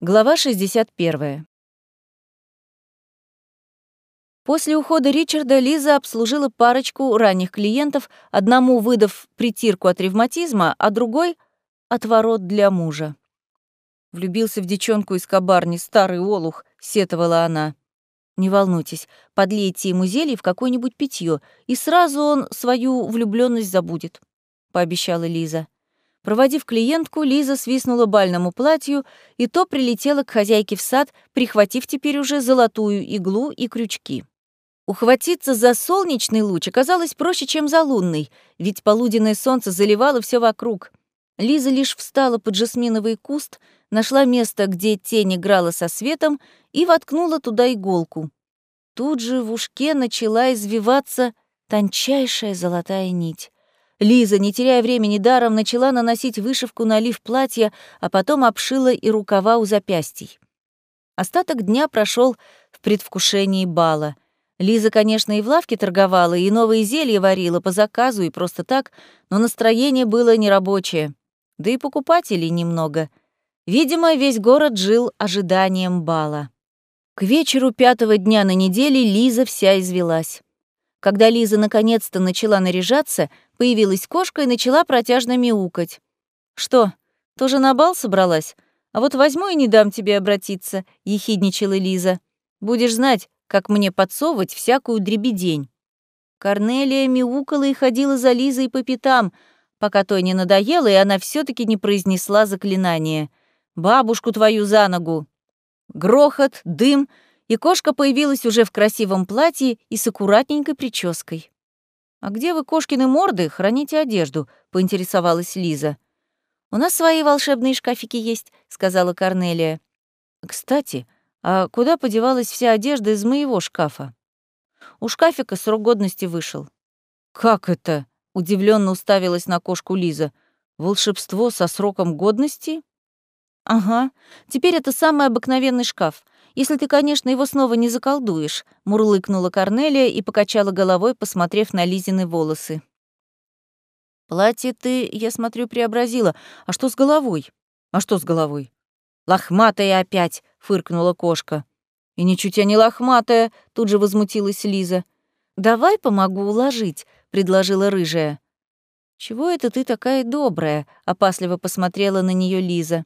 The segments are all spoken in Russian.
Глава 61. После ухода Ричарда Лиза обслужила парочку ранних клиентов, одному выдав притирку от ревматизма, а другой — отворот для мужа. Влюбился в девчонку из кабарни, старый олух, сетовала она. Не волнуйтесь, подлейте ему зелье в какое-нибудь питье, и сразу он свою влюбленность забудет, пообещала Лиза. Проводив клиентку, Лиза свистнула бальному платью, и то прилетела к хозяйке в сад, прихватив теперь уже золотую иглу и крючки. Ухватиться за солнечный луч оказалось проще, чем за лунный, ведь полуденное солнце заливало все вокруг. Лиза лишь встала под жасминовый куст, нашла место, где тень играла со светом, и воткнула туда иголку. Тут же в ушке начала извиваться тончайшая золотая нить. Лиза, не теряя времени даром, начала наносить вышивку на лиф платья, а потом обшила и рукава у запястий. Остаток дня прошел в предвкушении бала. Лиза, конечно, и в лавке торговала, и новые зелья варила по заказу и просто так, но настроение было нерабочее. Да и покупателей немного. Видимо, весь город жил ожиданием бала. К вечеру пятого дня на неделе Лиза вся извелась. Когда Лиза наконец-то начала наряжаться, появилась кошка и начала протяжно мяукать. «Что, тоже на бал собралась? А вот возьму и не дам тебе обратиться», — ехидничала Лиза. «Будешь знать, как мне подсовывать всякую дребедень». Корнелия мяукала и ходила за Лизой по пятам, пока той не надоело, и она все таки не произнесла заклинание. «Бабушку твою за ногу!» Грохот, дым — и кошка появилась уже в красивом платье и с аккуратненькой прической. «А где вы, кошкины морды, храните одежду?» — поинтересовалась Лиза. «У нас свои волшебные шкафики есть», — сказала Корнелия. «Кстати, а куда подевалась вся одежда из моего шкафа?» «У шкафика срок годности вышел». «Как это?» — удивленно уставилась на кошку Лиза. «Волшебство со сроком годности?» «Ага, теперь это самый обыкновенный шкаф. Если ты, конечно, его снова не заколдуешь», — мурлыкнула Корнелия и покачала головой, посмотрев на Лизины волосы. «Платье ты, я смотрю, преобразила. А что с головой?» «А что с головой?» «Лохматая опять!» — фыркнула кошка. «И ничуть я не лохматая!» — тут же возмутилась Лиза. «Давай помогу уложить», — предложила рыжая. «Чего это ты такая добрая?» — опасливо посмотрела на нее Лиза.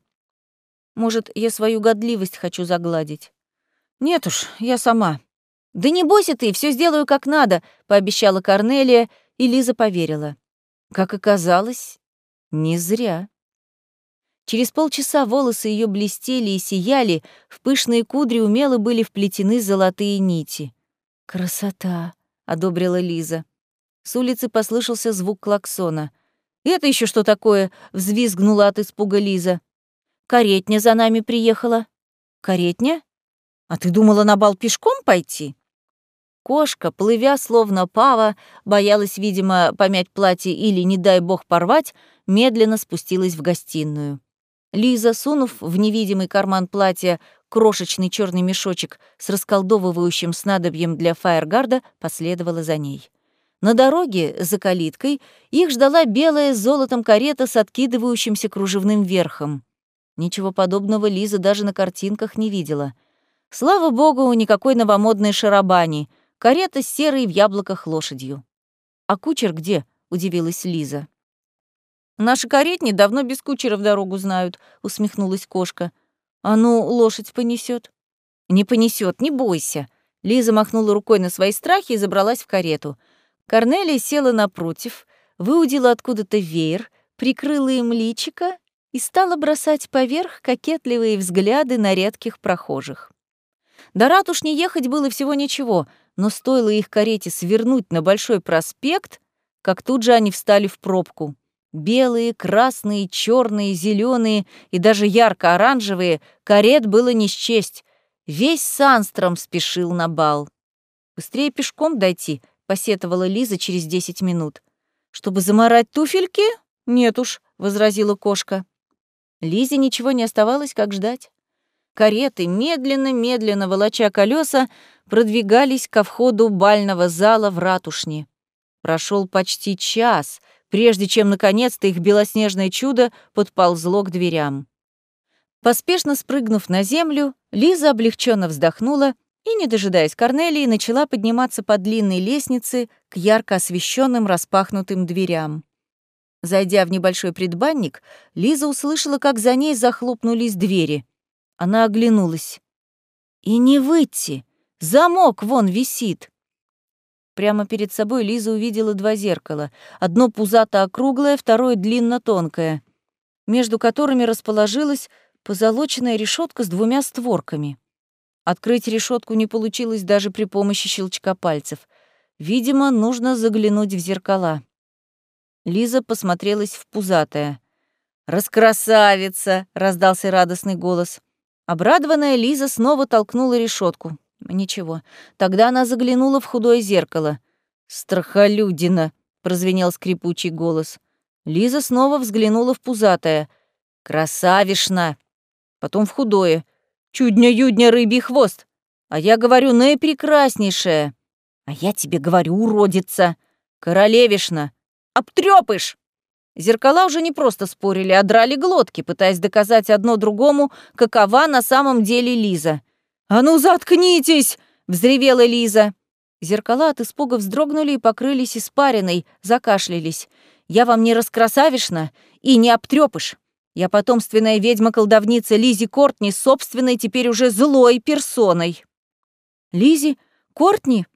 «Может, я свою годливость хочу загладить?» «Нет уж, я сама». «Да не бойся ты, все сделаю как надо», — пообещала Корнелия, и Лиза поверила. Как оказалось, не зря. Через полчаса волосы ее блестели и сияли, в пышные кудри умело были вплетены золотые нити. «Красота!» — одобрила Лиза. С улицы послышался звук клаксона. «Это еще что такое?» — взвизгнула от испуга Лиза. «Каретня за нами приехала». «Каретня?» А ты думала на бал пешком пойти? Кошка, плывя словно пава, боялась, видимо, помять платье или, не дай бог, порвать, медленно спустилась в гостиную. Лиза, сунув в невидимый карман платья крошечный черный мешочек с расколдовывающим снадобьем для фаергарда, последовала за ней. На дороге, за калиткой, их ждала белая с золотом карета с откидывающимся кружевным верхом. Ничего подобного Лиза даже на картинках не видела — Слава богу, никакой новомодной шарабани, карета с серой в яблоках лошадью. «А кучер где?» — удивилась Лиза. «Наши каретни давно без кучера в дорогу знают», — усмехнулась кошка. «А ну, лошадь понесет. «Не понесет, не бойся». Лиза махнула рукой на свои страхи и забралась в карету. Корнелия села напротив, выудила откуда-то веер, прикрыла им личико и стала бросать поверх кокетливые взгляды на редких прохожих. До ратушни ехать было всего ничего, но стоило их карете свернуть на Большой проспект, как тут же они встали в пробку. Белые, красные, черные, зеленые и даже ярко-оранжевые карет было не счесть. Весь Санстром спешил на бал. «Быстрее пешком дойти», — посетовала Лиза через десять минут. «Чтобы заморать туфельки? Нет уж», — возразила кошка. Лизе ничего не оставалось, как ждать. Кареты, медленно-медленно волоча колеса, продвигались ко входу бального зала в ратушне. Прошел почти час, прежде чем наконец-то их белоснежное чудо подползло к дверям. Поспешно спрыгнув на землю, Лиза облегченно вздохнула и, не дожидаясь Корнелии, начала подниматься по длинной лестнице к ярко освещенным распахнутым дверям. Зайдя в небольшой предбанник, Лиза услышала, как за ней захлопнулись двери. Она оглянулась. «И не выйти! Замок вон висит!» Прямо перед собой Лиза увидела два зеркала. Одно пузато-округлое, второе длинно-тонкое, между которыми расположилась позолоченная решетка с двумя створками. Открыть решетку не получилось даже при помощи щелчка пальцев. Видимо, нужно заглянуть в зеркала. Лиза посмотрелась в пузатое. «Раскрасавица!» — раздался радостный голос. Обрадованная Лиза снова толкнула решетку. Ничего. Тогда она заглянула в худое зеркало. «Страхолюдина!» — прозвенел скрипучий голос. Лиза снова взглянула в пузатое. «Красавишна!» Потом в худое. «Чудня-юдня, рыбий хвост!» А я говорю, наипрекраснейшая. А я тебе говорю, уродица. Королевишна. Обтрёпыш! Зеркала уже не просто спорили, а драли глотки, пытаясь доказать одно другому, какова на самом деле Лиза. «А ну, заткнитесь!» — взревела Лиза. Зеркала от испуга вздрогнули и покрылись испариной, закашлялись. «Я вам не раскрасавишна и не обтрёпыш. Я потомственная ведьма-колдовница Лизи Кортни, собственной теперь уже злой персоной». «Лизи? Кортни?»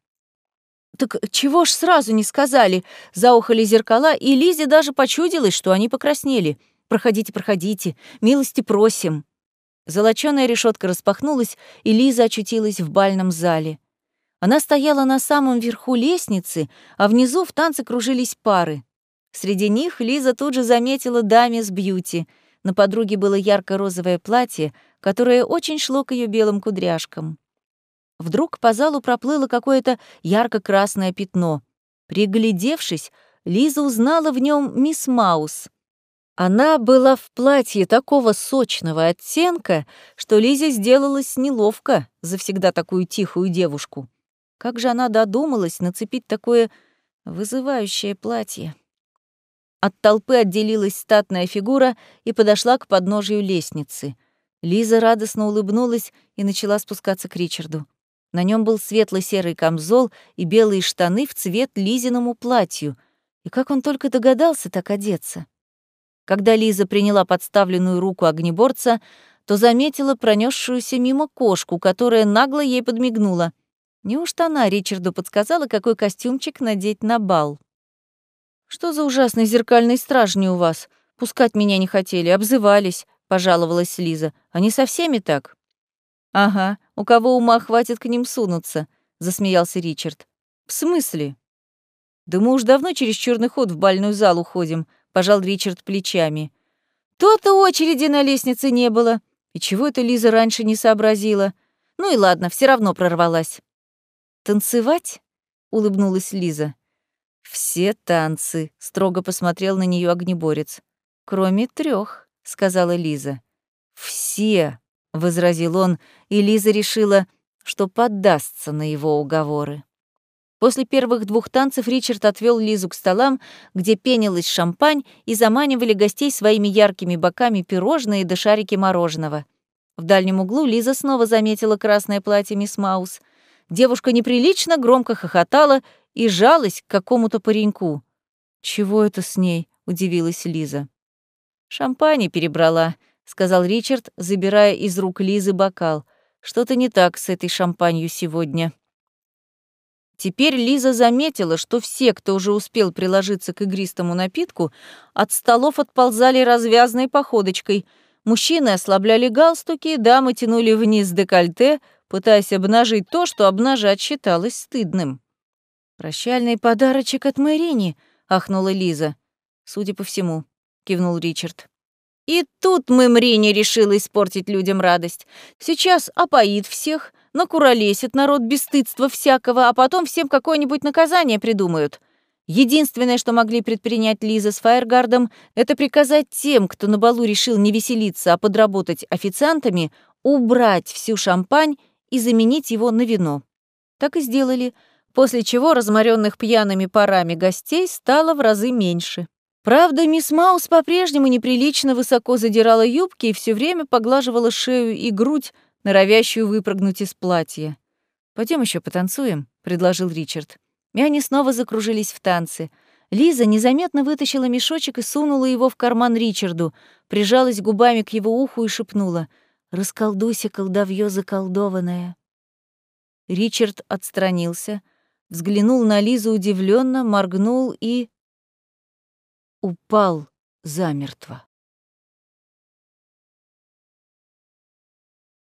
«Так чего ж сразу не сказали?» Заухали зеркала, и Лизе даже почудилось, что они покраснели. «Проходите, проходите, милости просим». Золочёная решетка распахнулась, и Лиза очутилась в бальном зале. Она стояла на самом верху лестницы, а внизу в танце кружились пары. Среди них Лиза тут же заметила даме с бьюти. На подруге было ярко-розовое платье, которое очень шло к ее белым кудряшкам. Вдруг по залу проплыло какое-то ярко-красное пятно. Приглядевшись, Лиза узнала в нем мисс Маус. Она была в платье такого сочного оттенка, что Лизе сделалось неловко за всегда такую тихую девушку. Как же она додумалась нацепить такое вызывающее платье? От толпы отделилась статная фигура и подошла к подножию лестницы. Лиза радостно улыбнулась и начала спускаться к Ричарду. На нем был светло-серый камзол и белые штаны в цвет Лизиному платью. И как он только догадался так одеться. Когда Лиза приняла подставленную руку огнеборца, то заметила пронесшуюся мимо кошку, которая нагло ей подмигнула. Неужто она Ричарду подсказала, какой костюмчик надеть на бал? «Что за ужасный зеркальный стражни у вас? Пускать меня не хотели, обзывались», — пожаловалась Лиза. «Они со всеми так?» «Ага, у кого ума хватит к ним сунуться», — засмеялся Ричард. «В смысле?» «Да мы уж давно через черный ход в бальную залу ходим», — пожал Ричард плечами. «То-то очереди на лестнице не было. И чего это Лиза раньше не сообразила? Ну и ладно, все равно прорвалась». «Танцевать?» — улыбнулась Лиза. «Все танцы», — строго посмотрел на нее огнеборец. «Кроме трех, сказала Лиза. «Все», возразил он, и Лиза решила, что поддастся на его уговоры. После первых двух танцев Ричард отвел Лизу к столам, где пенилась шампань и заманивали гостей своими яркими боками пирожные да шарики мороженого. В дальнем углу Лиза снова заметила красное платье мисс Маус. Девушка неприлично громко хохотала и жалась к какому-то пареньку. «Чего это с ней?» — удивилась Лиза. «Шампань перебрала», сказал Ричард, забирая из рук Лизы бокал. Что-то не так с этой шампанью сегодня. Теперь Лиза заметила, что все, кто уже успел приложиться к игристому напитку, от столов отползали развязной походочкой. Мужчины ослабляли галстуки, дамы тянули вниз декольте, пытаясь обнажить то, что обнажать считалось стыдным. «Прощальный подарочек от Мэрини», — ахнула Лиза. «Судя по всему», — кивнул Ричард. И тут Мемрине решила испортить людям радость. Сейчас опоит всех, накуролесит народ бесстыдства всякого, а потом всем какое-нибудь наказание придумают. Единственное, что могли предпринять Лиза с Фаергардом, это приказать тем, кто на балу решил не веселиться, а подработать официантами, убрать всю шампань и заменить его на вино. Так и сделали, после чего разморенных пьяными парами гостей стало в разы меньше. Правда, мисс Маус по-прежнему неприлично высоко задирала юбки и все время поглаживала шею и грудь, норовящую выпрыгнуть из платья. Пойдем еще потанцуем», — предложил Ричард. И они снова закружились в танце. Лиза незаметно вытащила мешочек и сунула его в карман Ричарду, прижалась губами к его уху и шепнула «Расколдуйся, колдовьё заколдованное». Ричард отстранился, взглянул на Лизу удивленно, моргнул и... упал замертво.